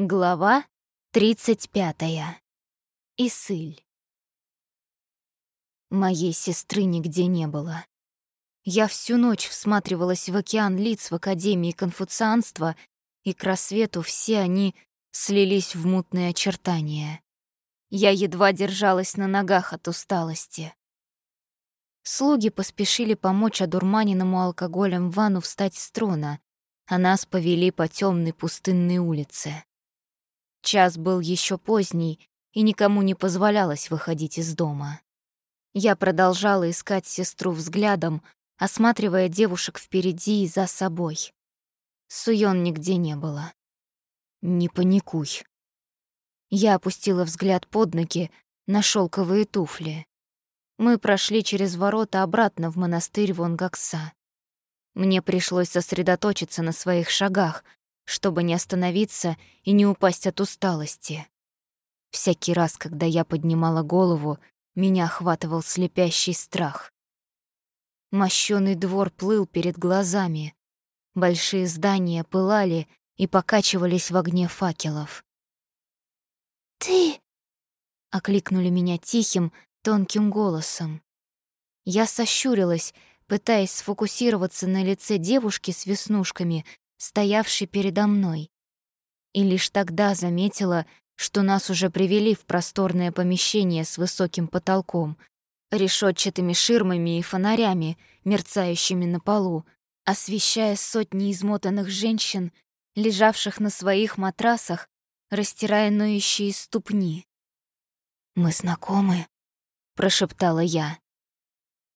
Глава 35. Исыль. Моей сестры нигде не было. Я всю ночь всматривалась в океан лиц в Академии конфуцианства, и к рассвету все они слились в мутные очертания. Я едва держалась на ногах от усталости. Слуги поспешили помочь одурманенному алкоголем Вану встать с трона, а нас повели по темной пустынной улице. Час был еще поздний, и никому не позволялось выходить из дома. Я продолжала искать сестру взглядом, осматривая девушек впереди и за собой. Суён нигде не было. «Не паникуй». Я опустила взгляд под ноги на шелковые туфли. Мы прошли через ворота обратно в монастырь Вонгакса. Мне пришлось сосредоточиться на своих шагах — чтобы не остановиться и не упасть от усталости. Всякий раз, когда я поднимала голову, меня охватывал слепящий страх. Мощёный двор плыл перед глазами. Большие здания пылали и покачивались в огне факелов. «Ты!» — окликнули меня тихим, тонким голосом. Я сощурилась, пытаясь сфокусироваться на лице девушки с веснушками, стоявший передо мной. И лишь тогда заметила, что нас уже привели в просторное помещение с высоким потолком, решетчатыми ширмами и фонарями, мерцающими на полу, освещая сотни измотанных женщин, лежавших на своих матрасах, растирая ноющие ступни. «Мы знакомы?» — прошептала я.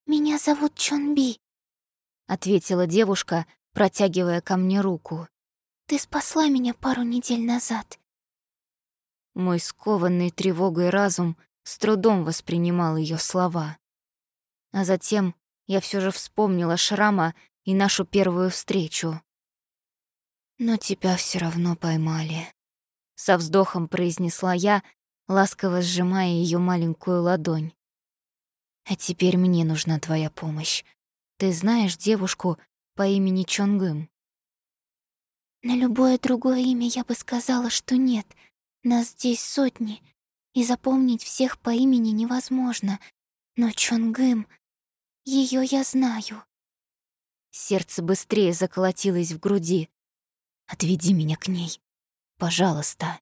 «Меня зовут Чонби», — ответила девушка, протягивая ко мне руку. «Ты спасла меня пару недель назад». Мой скованный тревогой разум с трудом воспринимал ее слова. А затем я все же вспомнила шрама и нашу первую встречу. «Но тебя все равно поймали», — со вздохом произнесла я, ласково сжимая ее маленькую ладонь. «А теперь мне нужна твоя помощь. Ты знаешь девушку, по имени Чонгым. На любое другое имя я бы сказала, что нет. Нас здесь сотни, и запомнить всех по имени невозможно. Но Чонгым, ее я знаю. Сердце быстрее заколотилось в груди. «Отведи меня к ней, пожалуйста».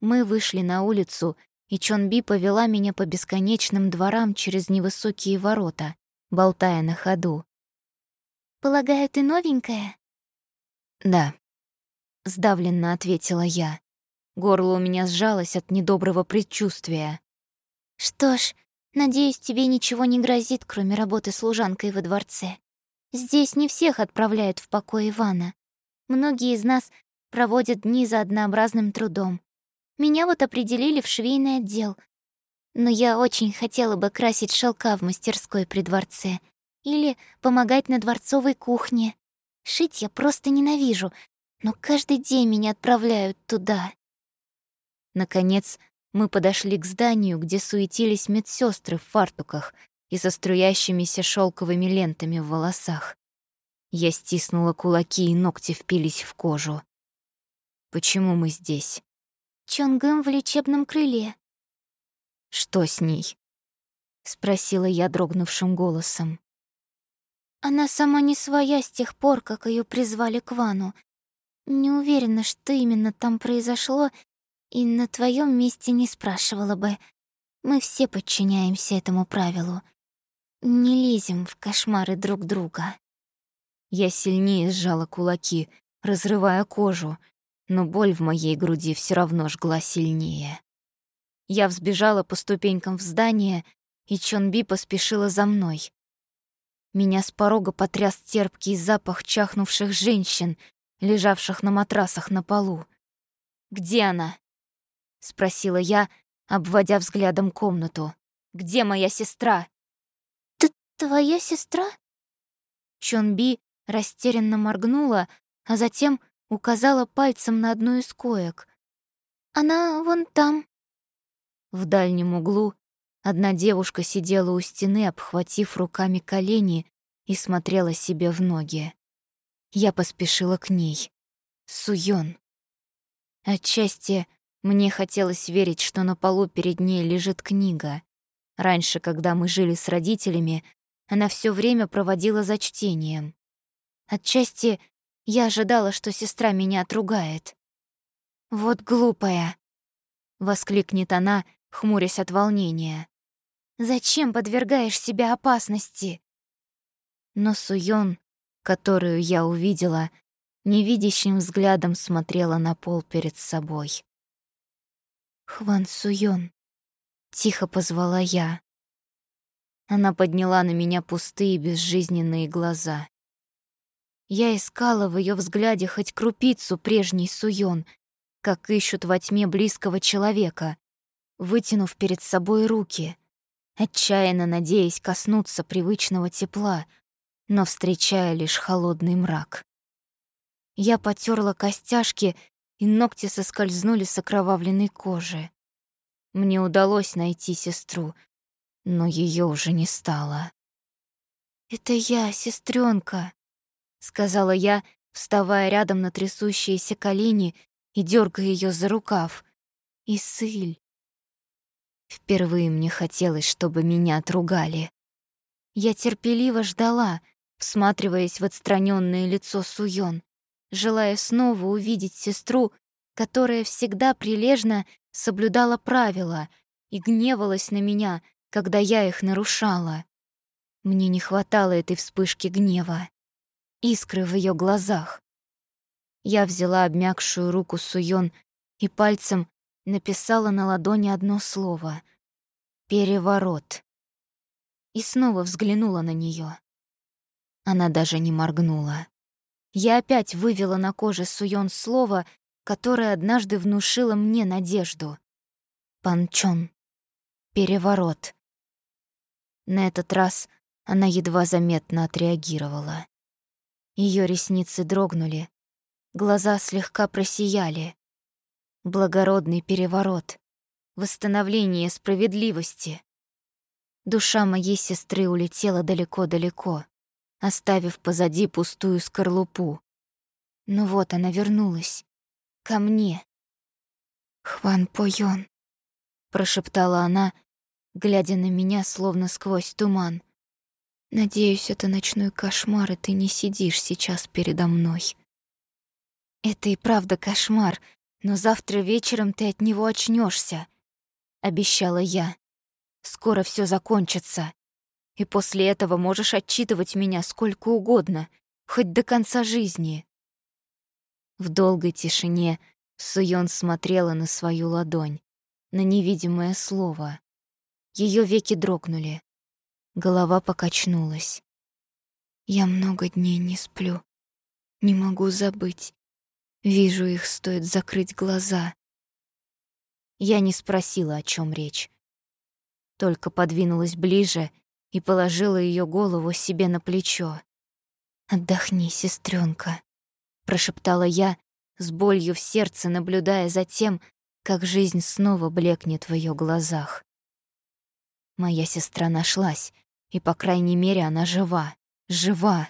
Мы вышли на улицу, и Чонби повела меня по бесконечным дворам через невысокие ворота, болтая на ходу. Полагаю, ты новенькая?» «Да», — сдавленно ответила я. Горло у меня сжалось от недоброго предчувствия. «Что ж, надеюсь, тебе ничего не грозит, кроме работы служанкой во дворце. Здесь не всех отправляют в покой Ивана. Многие из нас проводят дни за однообразным трудом. Меня вот определили в швейный отдел. Но я очень хотела бы красить шелка в мастерской при дворце — или помогать на дворцовой кухне. Шить я просто ненавижу, но каждый день меня отправляют туда. Наконец, мы подошли к зданию, где суетились медсестры в фартуках и со струящимися шелковыми лентами в волосах. Я стиснула кулаки, и ногти впились в кожу. Почему мы здесь? Чонгым в лечебном крыле. Что с ней? Спросила я дрогнувшим голосом. Она сама не своя с тех пор, как ее призвали к Вану. Не уверена, что именно там произошло, и на твоем месте не спрашивала бы. Мы все подчиняемся этому правилу. Не лезем в кошмары друг друга. Я сильнее сжала кулаки, разрывая кожу, но боль в моей груди все равно жгла сильнее. Я взбежала по ступенькам в здание, и Чонби поспешила за мной. Меня с порога потряс терпкий запах чахнувших женщин, лежавших на матрасах на полу. «Где она?» — спросила я, обводя взглядом комнату. «Где моя сестра?» «Ты твоя сестра?» Чонби растерянно моргнула, а затем указала пальцем на одну из коек. «Она вон там». В дальнем углу Одна девушка сидела у стены, обхватив руками колени и смотрела себе в ноги. Я поспешила к ней. Суён. Отчасти мне хотелось верить, что на полу перед ней лежит книга. Раньше, когда мы жили с родителями, она все время проводила за чтением. Отчасти я ожидала, что сестра меня отругает. «Вот глупая!» — воскликнет она, хмурясь от волнения. «Зачем подвергаешь себя опасности?» Но Суён, которую я увидела, невидящим взглядом смотрела на пол перед собой. «Хван Суён», — тихо позвала я. Она подняла на меня пустые безжизненные глаза. Я искала в ее взгляде хоть крупицу прежней Суён, как ищут во тьме близкого человека, вытянув перед собой руки, отчаянно надеясь коснуться привычного тепла, но встречая лишь холодный мрак. Я потерла костяшки, и ногти соскользнули с окровавленной кожи. Мне удалось найти сестру, но ее уже не стало. «Это я, сестренка, сказала я, вставая рядом на трясущиеся колени и дергая ее за рукав. «Исыль». Впервые мне хотелось, чтобы меня отругали. Я терпеливо ждала, всматриваясь в отстраненное лицо Суён, желая снова увидеть сестру, которая всегда прилежно соблюдала правила и гневалась на меня, когда я их нарушала. Мне не хватало этой вспышки гнева искры в ее глазах. Я взяла обмякшую руку Суён и пальцем написала на ладони одно слово — «Переворот». И снова взглянула на нее. Она даже не моргнула. Я опять вывела на коже Суён слово, которое однажды внушило мне надежду. Панчон. Переворот. На этот раз она едва заметно отреагировала. Ее ресницы дрогнули, глаза слегка просияли. Благородный переворот, восстановление справедливости. Душа моей сестры улетела далеко-далеко, оставив позади пустую скорлупу. Но вот она вернулась. Ко мне. «Хван Пойон», — прошептала она, глядя на меня, словно сквозь туман. Надеюсь, это ночной кошмар, и ты не сидишь сейчас передо мной. Это и правда кошмар, но завтра вечером ты от него очнешься, обещала я. Скоро все закончится. И после этого можешь отчитывать меня сколько угодно, хоть до конца жизни. В долгой тишине Суён смотрела на свою ладонь, на невидимое слово. Ее веки дрогнули. Голова покачнулась. Я много дней не сплю. Не могу забыть. Вижу их, стоит закрыть глаза. Я не спросила, о чем речь. Только подвинулась ближе и положила ее голову себе на плечо. «Отдохни, сестренка, прошептала я, с болью в сердце наблюдая за тем, как жизнь снова блекнет в ее глазах. Моя сестра нашлась, и, по крайней мере, она жива. Жива.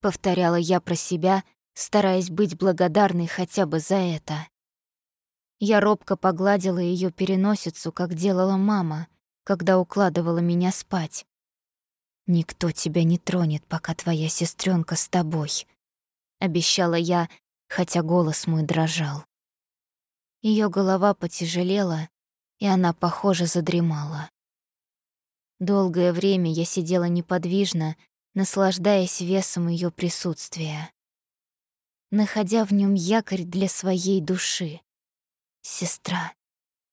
Повторяла я про себя, стараясь быть благодарной хотя бы за это. Я робко погладила ее переносицу, как делала мама, когда укладывала меня спать. «Никто тебя не тронет, пока твоя сестренка с тобой», — обещала я, хотя голос мой дрожал. Ее голова потяжелела, и она, похоже, задремала. Долгое время я сидела неподвижно, наслаждаясь весом ее присутствия, находя в нем якорь для своей души. Сестра,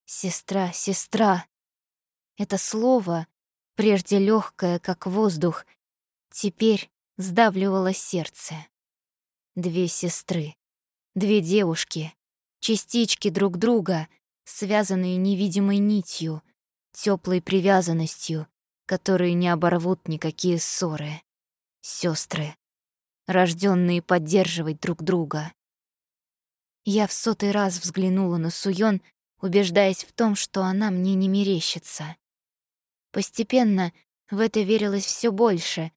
сестра, сестра. Это слово, прежде легкое, как воздух, теперь сдавливало сердце. Две сестры, две девушки, частички друг друга, связанные невидимой нитью, теплой привязанностью, которые не оборвут никакие ссоры. Сестры, рожденные поддерживать друг друга. Я в сотый раз взглянула на Суён, убеждаясь в том, что она мне не мерещится. Постепенно в это верилось все больше,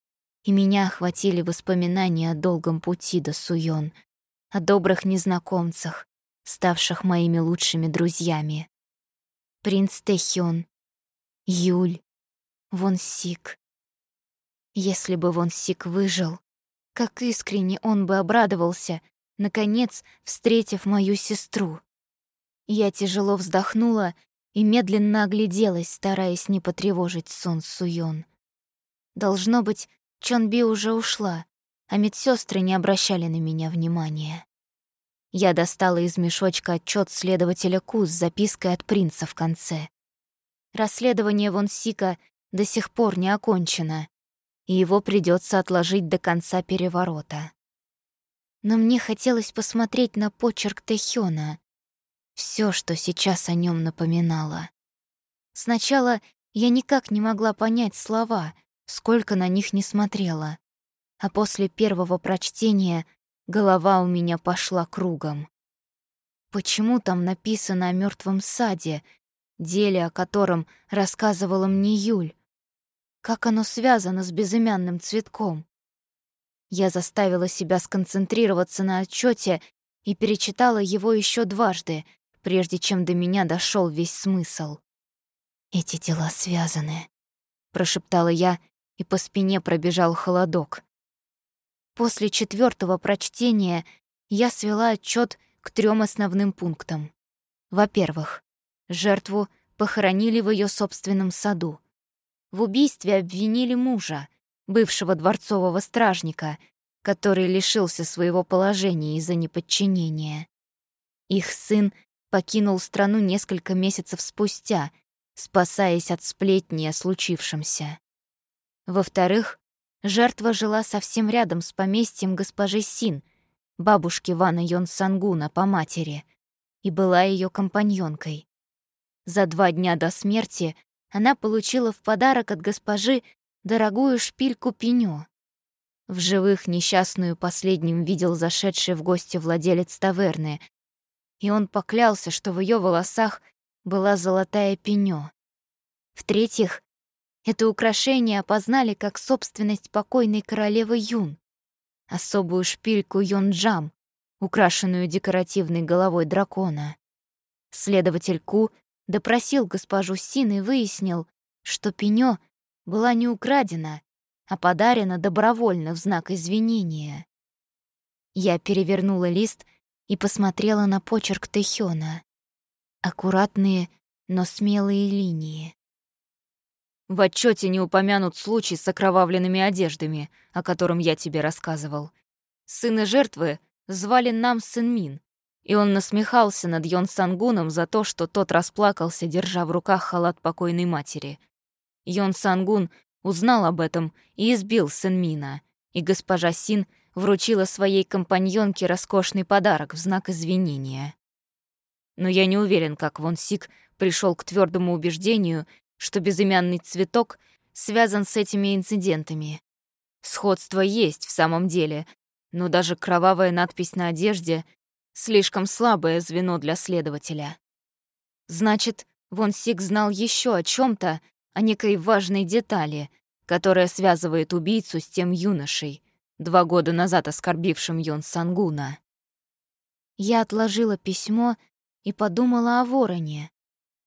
и меня охватили воспоминания о долгом пути до Суён, о добрых незнакомцах, ставших моими лучшими друзьями. Принц Тэхён, Юль, Вон Сик. Если бы Вон Сик выжил, как искренне он бы обрадовался, наконец встретив мою сестру. Я тяжело вздохнула и медленно огляделась, стараясь не потревожить сон Суён. Должно быть, Чонби уже ушла, а медсестры не обращали на меня внимания. Я достала из мешочка отчет следователя Ку с запиской от принца в конце. Расследование Вонсика до сих пор не окончено, и его придется отложить до конца переворота. Но мне хотелось посмотреть на почерк Тэхёна, все, что сейчас о нем напоминало. Сначала я никак не могла понять слова, сколько на них не смотрела, а после первого прочтения голова у меня пошла кругом. Почему там написано о мертвом саде, деле о котором рассказывала мне Юль? Как оно связано с безымянным цветком? Я заставила себя сконцентрироваться на отчете и перечитала его еще дважды, прежде чем до меня дошел весь смысл. «Эти дела связаны», — прошептала я, и по спине пробежал холодок. После четвертого прочтения я свела отчет к трем основным пунктам. Во-первых, жертву похоронили в ее собственном саду. В убийстве обвинили мужа, бывшего дворцового стражника, который лишился своего положения из-за неподчинения. Их сын покинул страну несколько месяцев спустя, спасаясь от сплетни о случившемся. Во-вторых, жертва жила совсем рядом с поместьем госпожи Син, бабушки Вана Йон Сангуна по матери, и была ее компаньонкой. За два дня до смерти она получила в подарок от госпожи дорогую шпильку пенё. В живых несчастную последним видел зашедший в гости владелец таверны, и он поклялся, что в ее волосах была золотая пенё. В-третьих, это украшение опознали как собственность покойной королевы Юн, особую шпильку Йонджам, украшенную декоративной головой дракона. Следователь Ку допросил госпожу Син и выяснил, что пенё была не украдена, а подарена добровольно в знак извинения. Я перевернула лист — и посмотрела на почерк Тэхёна. Аккуратные, но смелые линии. В отчете не упомянут случай с окровавленными одеждами, о котором я тебе рассказывал. Сына жертвы звали Нам Сынмин, и он насмехался над Йон Сангуном за то, что тот расплакался, держа в руках халат покойной матери. Йон Сангун узнал об этом и избил Сынмина, и госпожа Син вручила своей компаньонке роскошный подарок в знак извинения. Но я не уверен, как Вон Сик пришел к твердому убеждению, что безымянный цветок связан с этими инцидентами. Сходство есть в самом деле, но даже кровавая надпись на одежде — слишком слабое звено для следователя. Значит, Вон Сик знал еще о чем то о некой важной детали, которая связывает убийцу с тем юношей, два года назад оскорбившим Йон Сангуна. Я отложила письмо и подумала о вороне,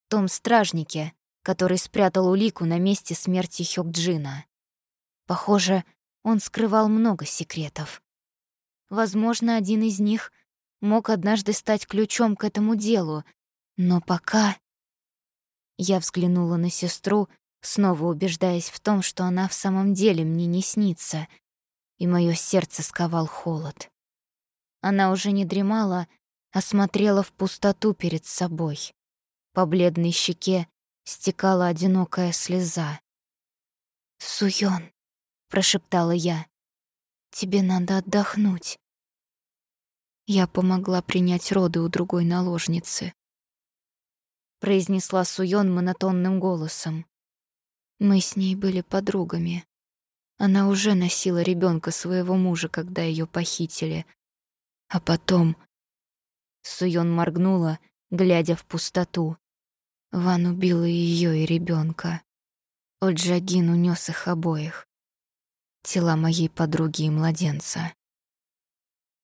том стражнике, который спрятал улику на месте смерти Хёкджина. Похоже, он скрывал много секретов. Возможно, один из них мог однажды стать ключом к этому делу, но пока... Я взглянула на сестру, снова убеждаясь в том, что она в самом деле мне не снится — и мое сердце сковал холод. Она уже не дремала, а смотрела в пустоту перед собой. По бледной щеке стекала одинокая слеза. «Суён», — прошептала я, — «тебе надо отдохнуть». Я помогла принять роды у другой наложницы. Произнесла Суён монотонным голосом. Мы с ней были подругами. Она уже носила ребенка своего мужа, когда ее похитили. А потом... Суён моргнула, глядя в пустоту. Ван убила ее, и ребенка. Оджагин унес их обоих. Тела моей подруги и младенца.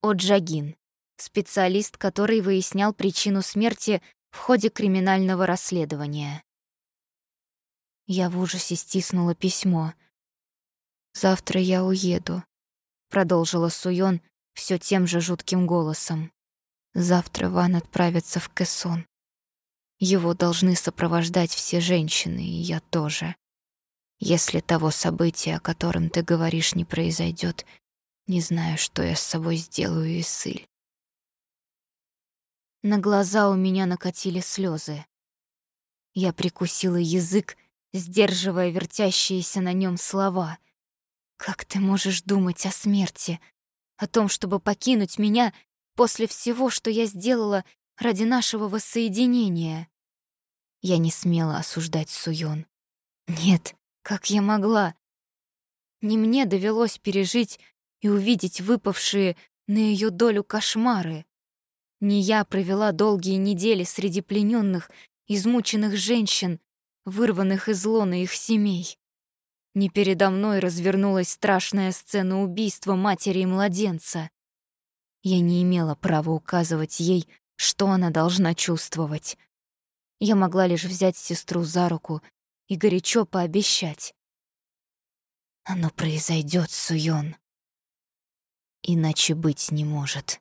Оджагин. Специалист, который выяснял причину смерти в ходе криминального расследования. Я в ужасе стиснула письмо. «Завтра я уеду», — продолжила Суён все тем же жутким голосом. «Завтра Ван отправится в Кессон. Его должны сопровождать все женщины, и я тоже. Если того события, о котором ты говоришь, не произойдет, не знаю, что я с собой сделаю, Исыль. На глаза у меня накатили слезы. Я прикусила язык, сдерживая вертящиеся на нем слова. «Как ты можешь думать о смерти? О том, чтобы покинуть меня после всего, что я сделала ради нашего воссоединения?» Я не смела осуждать Суён. Нет, как я могла? Не мне довелось пережить и увидеть выпавшие на ее долю кошмары. Не я провела долгие недели среди плененных, измученных женщин, вырванных из лона их семей. Не передо мной развернулась страшная сцена убийства матери и младенца. Я не имела права указывать ей, что она должна чувствовать. Я могла лишь взять сестру за руку и горячо пообещать. Оно произойдет, Суён. Иначе быть не может.